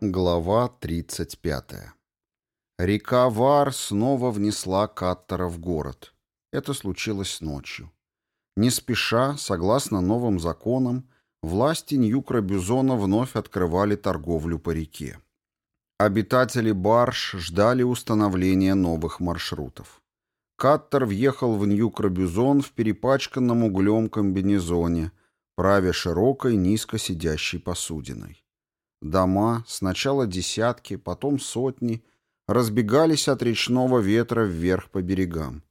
Глава 35. Река Вар снова внесла Каттера в город. Это случилось ночью. Не спеша, согласно новым законам, власти Ньюкра-Бюзона вновь открывали торговлю по реке. Обитатели барж ждали установления новых маршрутов. Каттер въехал в Ньюкра-Бюзон в перепачканном углем комбинезоне, правя широкой, низко сидящей посудиной. Дома, сначала десятки, потом сотни, разбегались от речного ветра вверх по берегам.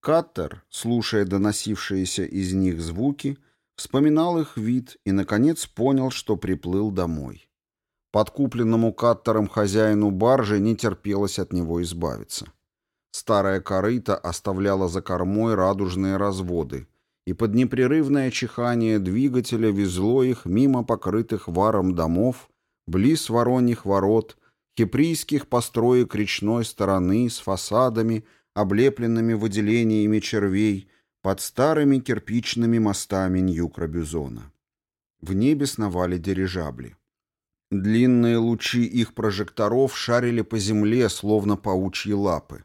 Каттер, слушая доносившиеся из них звуки, вспоминал их вид и, наконец, понял, что приплыл домой. Подкупленному Каттером хозяину баржи не терпелось от него избавиться. Старая корыта оставляла за кормой радужные разводы, и под непрерывное чихание двигателя везло их мимо покрытых варом домов, близ вороньих ворот, киприйских построек речной стороны с фасадами, облепленными выделениями червей, под старыми кирпичными мостами Нью-Крабюзона. В небе сновали дирижабли. Длинные лучи их прожекторов шарили по земле, словно паучьи лапы.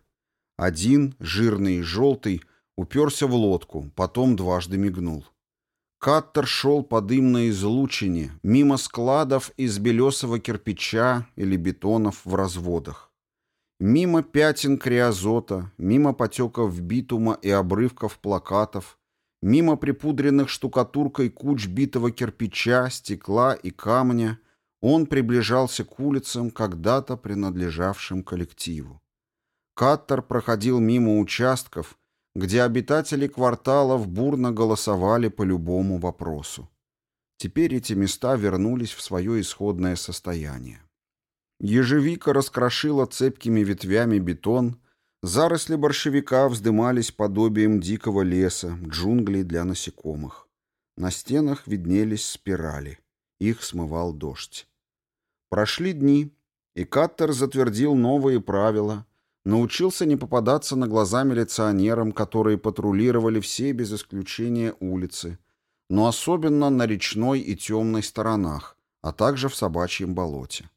Один, жирный и желтый, уперся в лодку, потом дважды мигнул. Каттер шел по дымной излучине, мимо складов из белесого кирпича или бетонов в разводах. Мимо пятен криозота, мимо потеков битума и обрывков плакатов, мимо припудренных штукатуркой куч битого кирпича, стекла и камня, он приближался к улицам, когда-то принадлежавшим коллективу. Каттер проходил мимо участков, где обитатели кварталов бурно голосовали по любому вопросу. Теперь эти места вернулись в свое исходное состояние. Ежевика раскрошила цепкими ветвями бетон, заросли борщевика вздымались подобием дикого леса, джунглей для насекомых. На стенах виднелись спирали. Их смывал дождь. Прошли дни, и Каттер затвердил новые правила, научился не попадаться на глаза милиционерам, которые патрулировали все без исключения улицы, но особенно на речной и темной сторонах, а также в собачьем болоте.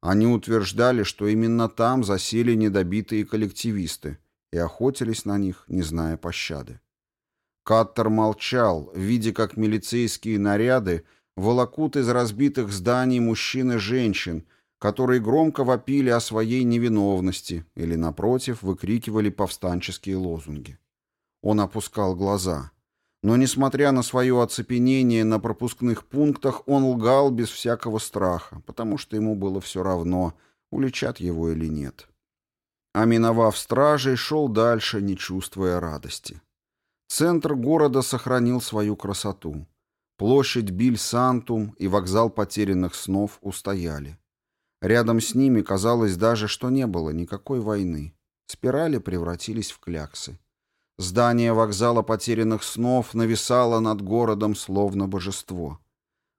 Они утверждали, что именно там засели недобитые коллективисты и охотились на них, не зная пощады. Каттер молчал, видя, как милицейские наряды волокут из разбитых зданий мужчин и женщин, которые громко вопили о своей невиновности или, напротив, выкрикивали повстанческие лозунги. Он опускал глаза. Но, несмотря на свое оцепенение на пропускных пунктах, он лгал без всякого страха, потому что ему было все равно, уличат его или нет. А миновав стражей, шел дальше, не чувствуя радости. Центр города сохранил свою красоту. Площадь Биль-Сантум и вокзал потерянных снов устояли. Рядом с ними казалось даже, что не было никакой войны. Спирали превратились в кляксы. Здание вокзала потерянных снов нависало над городом словно божество.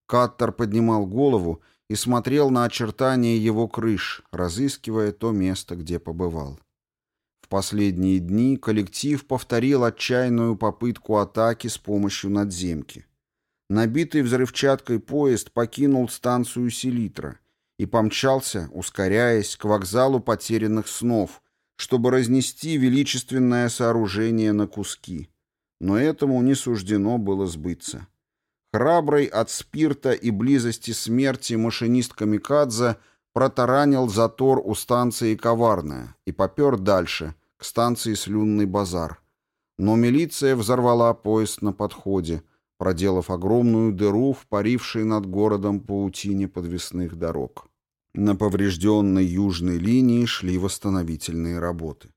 Каттер поднимал голову и смотрел на очертания его крыш, разыскивая то место, где побывал. В последние дни коллектив повторил отчаянную попытку атаки с помощью надземки. Набитый взрывчаткой поезд покинул станцию Селитра — и помчался, ускоряясь, к вокзалу потерянных снов, чтобы разнести величественное сооружение на куски. Но этому не суждено было сбыться. Храбрый от спирта и близости смерти машинист Камикадзе протаранил затор у станции Коварная и попер дальше, к станции Слюнный базар. Но милиция взорвала поезд на подходе, проделав огромную дыру в парившей над городом паутине подвесных дорог. На поврежденной южной линии шли восстановительные работы.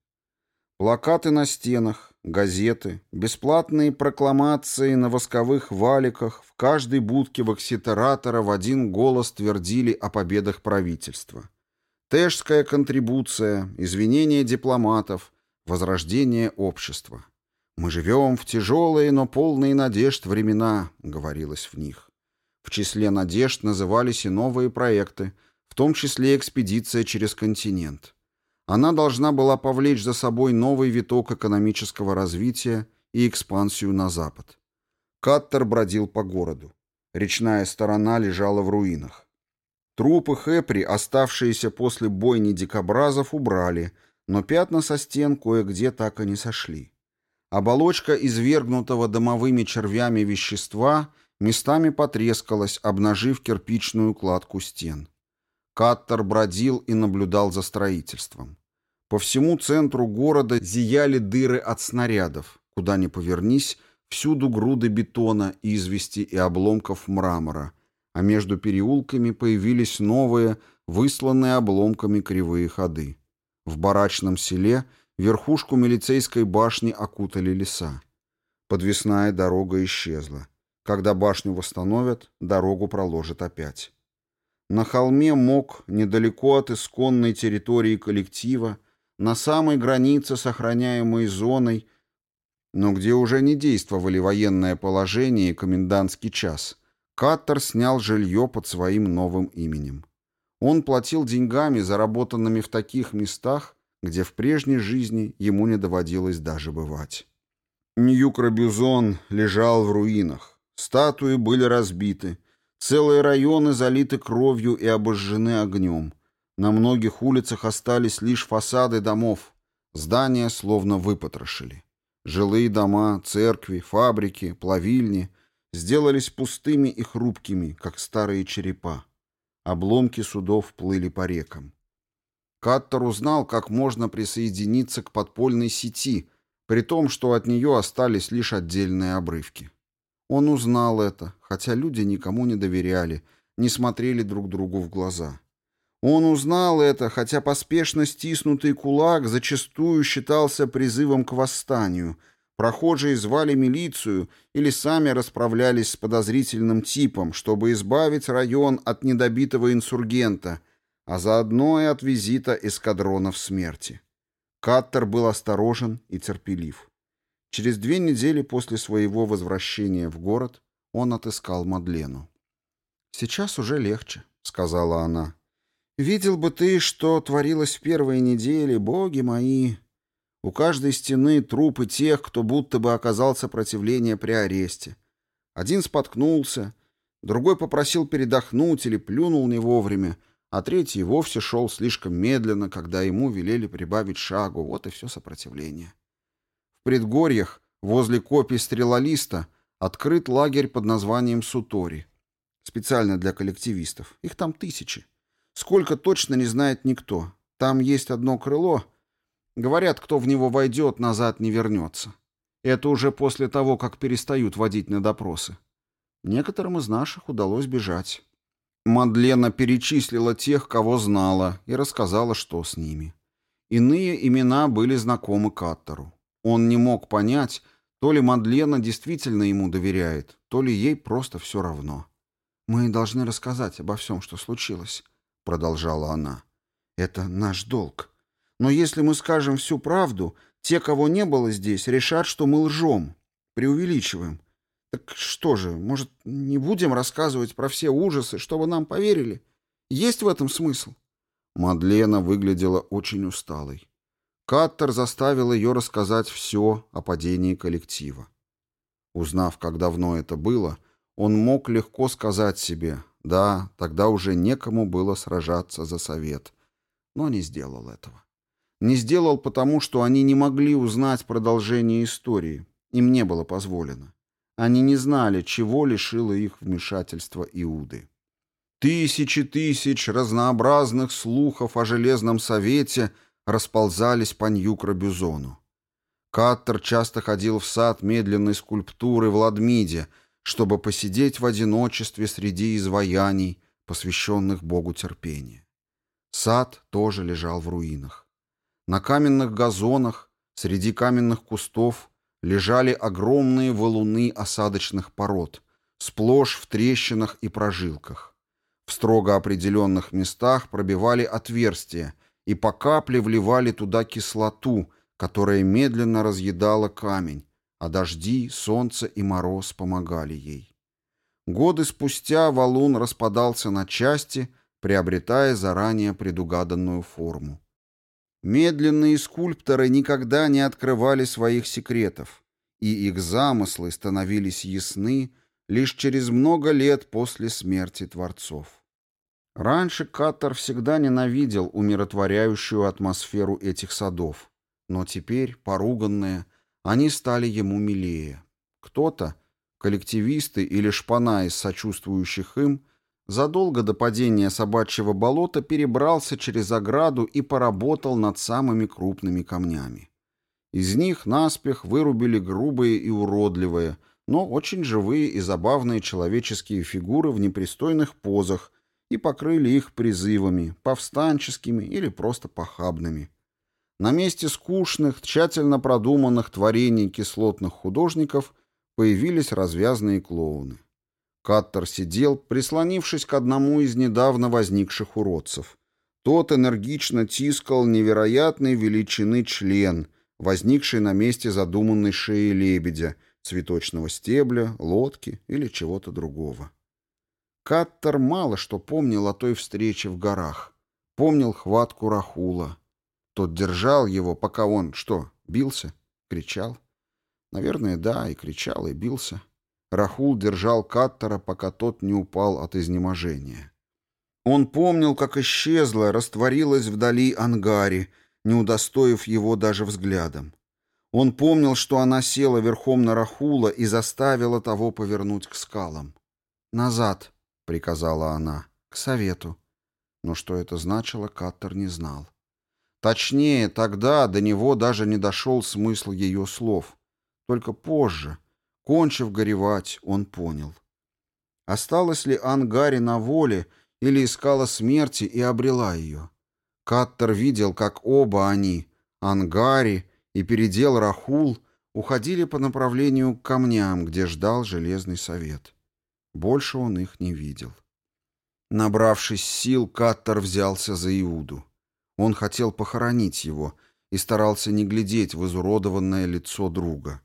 Плакаты на стенах, газеты, бесплатные прокламации на восковых валиках в каждой будке вакситератора в один голос твердили о победах правительства. Тэшская контрибуция, извинения дипломатов, возрождение общества. «Мы живем в тяжелые, но полные надежд времена», — говорилось в них. В числе надежд назывались и новые проекты — том числе экспедиция через континент. Она должна была повлечь за собой новый виток экономического развития и экспансию на Запад. Каттер бродил по городу. Речная сторона лежала в руинах. Трупы Хэпри, оставшиеся после бойни дикобразов, убрали, но пятна со стен кое-где так и не сошли. Оболочка извергнутого домовыми червями вещества местами потрескалась, обнажив кирпичную кладку стен. Каттер бродил и наблюдал за строительством. По всему центру города зияли дыры от снарядов. Куда ни повернись, всюду груды бетона, извести и обломков мрамора, а между переулками появились новые, высланные обломками кривые ходы. В барачном селе верхушку милицейской башни окутали леса. Подвесная дорога исчезла. Когда башню восстановят, дорогу проложат опять. На холме мог, недалеко от исконной территории коллектива, на самой границе сохраняемой зоной, но где уже не действовали военное положение и комендантский час, Каттер снял жилье под своим новым именем. Он платил деньгами, заработанными в таких местах, где в прежней жизни ему не доводилось даже бывать. Нью-Крабюзон лежал в руинах. Статуи были разбиты. Целые районы залиты кровью и обожжены огнем. На многих улицах остались лишь фасады домов. Здания словно выпотрошили. Жилые дома, церкви, фабрики, плавильни сделались пустыми и хрупкими, как старые черепа. Обломки судов плыли по рекам. Каттер узнал, как можно присоединиться к подпольной сети, при том, что от нее остались лишь отдельные обрывки. Он узнал это, хотя люди никому не доверяли, не смотрели друг другу в глаза. Он узнал это, хотя поспешно стиснутый кулак зачастую считался призывом к восстанию. Прохожие звали милицию или сами расправлялись с подозрительным типом, чтобы избавить район от недобитого инсургента, а заодно и от визита эскадронов смерти. Каттер был осторожен и терпелив. Через две недели после своего возвращения в город он отыскал Мадлену. «Сейчас уже легче», — сказала она. Видел бы ты, что творилось в первые недели, боги мои. У каждой стены трупы тех, кто будто бы оказал сопротивление при аресте. Один споткнулся, другой попросил передохнуть или плюнул не вовремя, а третий вовсе шел слишком медленно, когда ему велели прибавить шагу. Вот и все сопротивление. Предгорьях, возле копий стрелолиста, открыт лагерь под названием Сутори. Специально для коллективистов. Их там тысячи. Сколько точно не знает никто. Там есть одно крыло. Говорят, кто в него войдет, назад не вернется. Это уже после того, как перестают водить на допросы. Некоторым из наших удалось бежать. Мадлена перечислила тех, кого знала, и рассказала, что с ними. Иные имена были знакомы Каттеру. Он не мог понять, то ли Мадлена действительно ему доверяет, то ли ей просто все равно. «Мы должны рассказать обо всем, что случилось», продолжала она. Это наш долг. Но если мы скажем всю правду, те, кого не было здесь, решат, что мы лжем, преувеличиваем. Так что же, может, не будем рассказывать про все ужасы, чтобы нам поверили? Есть в этом смысл? Мадлена выглядела очень усталой. Каттер заставил ее рассказать все о падении коллектива. Узнав, как давно это было, он мог легко сказать себе да, тогда уже некому было сражаться за совет. Но не сделал этого. Не сделал потому, что они не могли узнать продолжение истории. Им не было позволено. Они не знали, чего лишило их вмешательства Иуды. Тысячи тысяч разнообразных слухов о Железном Совете расползались по Нью-Крабюзону. Каттер часто ходил в сад медленной скульптуры в Ладмиде — чтобы посидеть в одиночестве среди изваяний, посвященных Богу терпения. Сад тоже лежал в руинах. На каменных газонах, среди каменных кустов, лежали огромные валуны осадочных пород, сплошь в трещинах и прожилках. В строго определенных местах пробивали отверстия и по капле вливали туда кислоту, которая медленно разъедала камень, а дожди, солнце и мороз помогали ей. Годы спустя валун распадался на части, приобретая заранее предугаданную форму. Медленные скульпторы никогда не открывали своих секретов. и их замыслы становились ясны лишь через много лет после смерти творцов. Раньше Каттер всегда ненавидел умиротворяющую атмосферу этих садов, но теперь, поруганные, они стали ему милее. Кто-то, коллективисты или шпана из сочувствующих им, задолго до падения собачьего болота перебрался через ограду и поработал над самыми крупными камнями. Из них наспех вырубили грубые и уродливые, но очень живые и забавные человеческие фигуры в непристойных позах и покрыли их призывами, повстанческими или просто похабными. На месте скучных, тщательно продуманных творений кислотных художников появились развязные клоуны. Каттер сидел, прислонившись к одному из недавно возникших уродцев. Тот энергично тискал невероятной величины член, возникший на месте задуманной шеи лебедя, цветочного стебля, лодки или чего-то другого. Каттер мало что помнил о той встрече в горах. Помнил хватку Рахула. Тот держал его, пока он, что, бился? Кричал? Наверное, да, и кричал, и бился. Рахул держал Каттера, пока тот не упал от изнеможения. Он помнил, как исчезла, растворилась вдали Ангари, не удостоив его даже взглядом. Он помнил, что она села верхом на Рахула и заставила того повернуть к скалам. «Назад», — приказала она, — «к совету». Но что это значило, Каттер не знал. Точнее, тогда до него даже не дошел смысл ее слов. Только позже, Кончив горевать, он понял. Осталась ли Ангари на воле или искала смерти и обрела ее? Каттер видел, как оба они, Ангари и передел Рахул, уходили по направлению к камням, где ждал Железный Совет. Больше он их не видел. Набравшись сил, Каттер взялся за Иуду. Он хотел похоронить его и старался не глядеть в изуродованное лицо друга.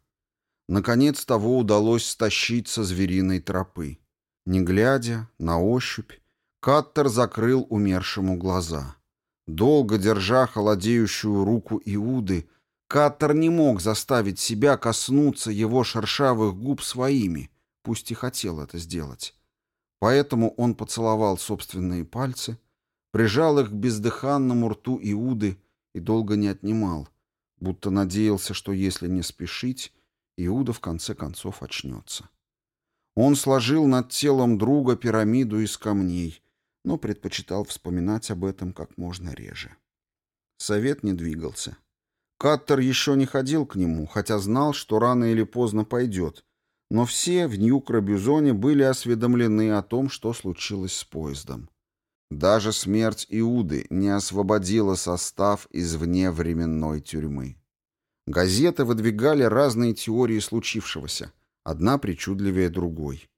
Наконец того удалось стащить со звериной тропы. Не глядя, на ощупь, Каттер закрыл умершему глаза. Долго держа холодеющую руку Иуды, Каттер не мог заставить себя коснуться его шершавых губ своими, пусть и хотел это сделать. Поэтому он поцеловал собственные пальцы, прижал их к бездыханному рту Иуды и долго не отнимал, будто надеялся, что если не спешить, Иуда в конце концов очнется. Он сложил над телом друга пирамиду из камней, но предпочитал вспоминать об этом как можно реже. Совет не двигался. Каттер еще не ходил к нему, хотя знал, что рано или поздно пойдет, но все в Нью-Крабюзоне были осведомлены о том, что случилось с поездом. Даже смерть Иуды не освободила состав из вневременной тюрьмы. Газеты выдвигали разные теории случившегося, одна причудливее другой.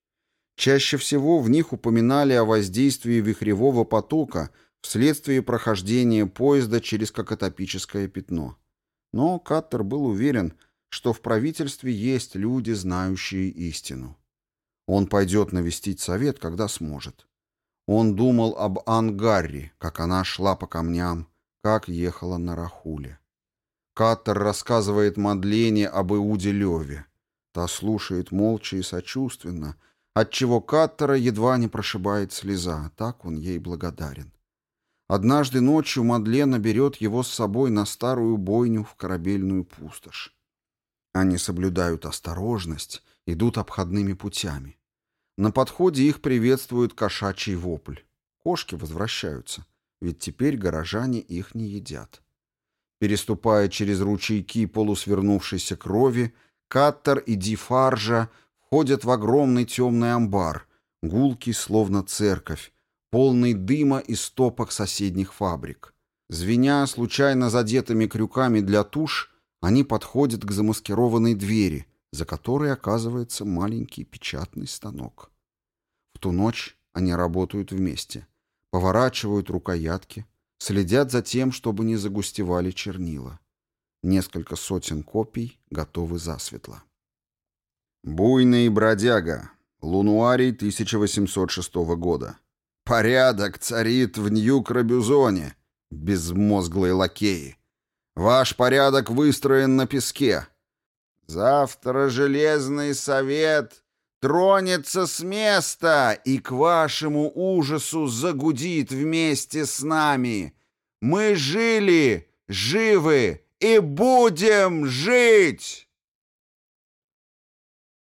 Чаще всего в них упоминали о воздействии вихревого потока вследствие прохождения поезда через какотопическое пятно. Но Каттер был уверен, что в правительстве есть люди, знающие истину. Он пойдет навестить совет, когда сможет. Он думал об Ангарри, как она шла по камням, как ехала на Рахуле. Каттер рассказывает Мадлене об Иуде Леве. Та слушает молча и сочувственно, отчего Каттера едва не прошибает слеза, так он ей благодарен. Однажды ночью Мадлена берет его с собой на старую бойню в корабельную пустошь. Они соблюдают осторожность, идут обходными путями. На подходе их приветствует кошачий вопль. Кошки возвращаются, ведь теперь горожане их не едят. Переступая через ручейки полусвернувшейся крови, Каттер и Ди Фаржа входят в огромный темный амбар, гулкий, словно церковь, полный дыма и стопок соседних фабрик. Звеня случайно задетыми крюками для туш, они подходят к замаскированной двери, за которой оказывается маленький печатный станок. В ту ночь они работают вместе, поворачивают рукоятки, следят за тем, чтобы не загустевали чернила. Несколько сотен копий готовы засветло. Буйный бродяга. Лунуарий 1806 года. Порядок царит в Нью-Крабюзоне, безмозглые лакеи. Ваш порядок выстроен на песке. Завтра Железный Совет тронется с места и к вашему ужасу загудит вместе с нами. Мы жили, живы и будем жить!»